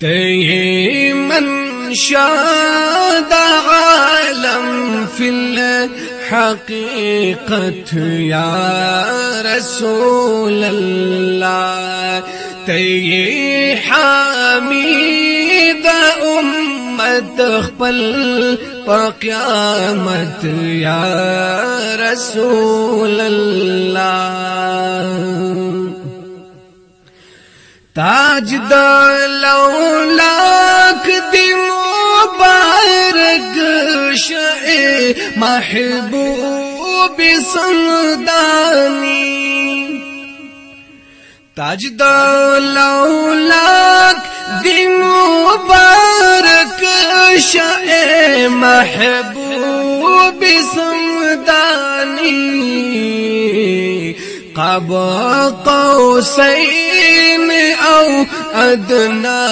تي من شاد عالم في الحقيقة يا رسول الله. تي حميد أمة خپل قیامت یا رسول الله. تاج د محبوب سندانی تاج دولاک دی مبارک شاہ محبوب سندانی قبا قوسین أو أدنى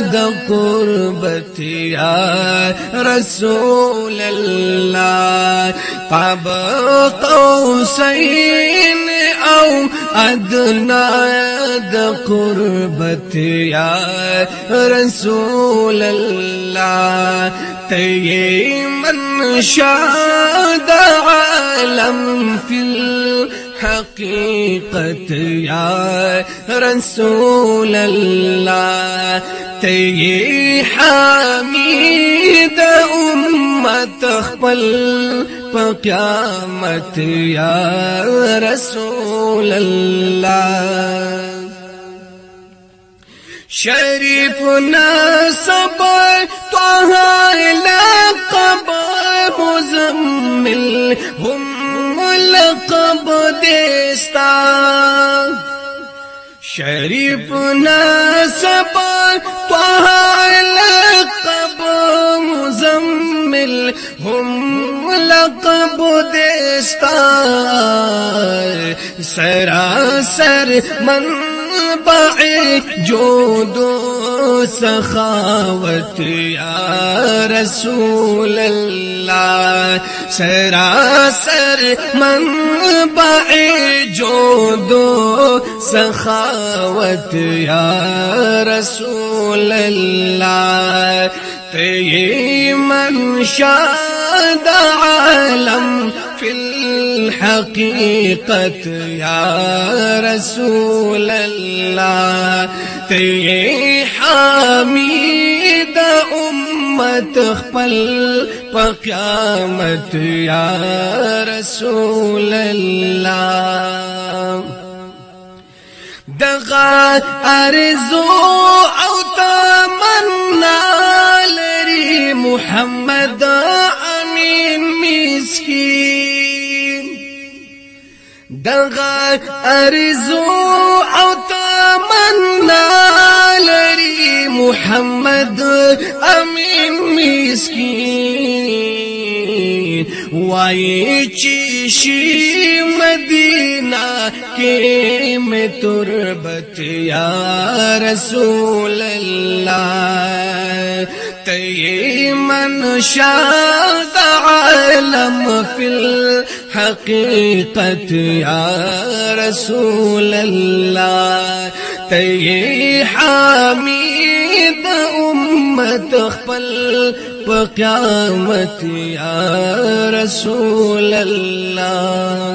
د قربت يا رسول الله. قاب قوسين أو أدنى د قربت يا رسول الله. تي من شاد عالم في حقيقة يا رسول الله تي حميد أمة خبل فقيامت يا رسول الله. شريف نسب طه لقب مزمل هم لقب دیستا۔ شریف ناسب پہا لقب مزمل ہم لقب دیستا۔ سراسر من باع جود سخاوت يا رسول الله. سراسر من باع جود سخاوت يا رسول الله. تي من شاد عالم في الحقيقة يا رسول الله. تي حميد أمة خپل فقيامت يا رسول الله. دغا أرزو أو تمنا لري محمد امين مسكين دغا ارزو أو تمنا لري محمد امين مسكين وائی چیشی مدینہ کے میں تربت یا رسول اللہ۔ تی من شاد عالم فل حقیقت یا رسول اللہ۔ تی حامید امت خپل قیامت یا رسول الله.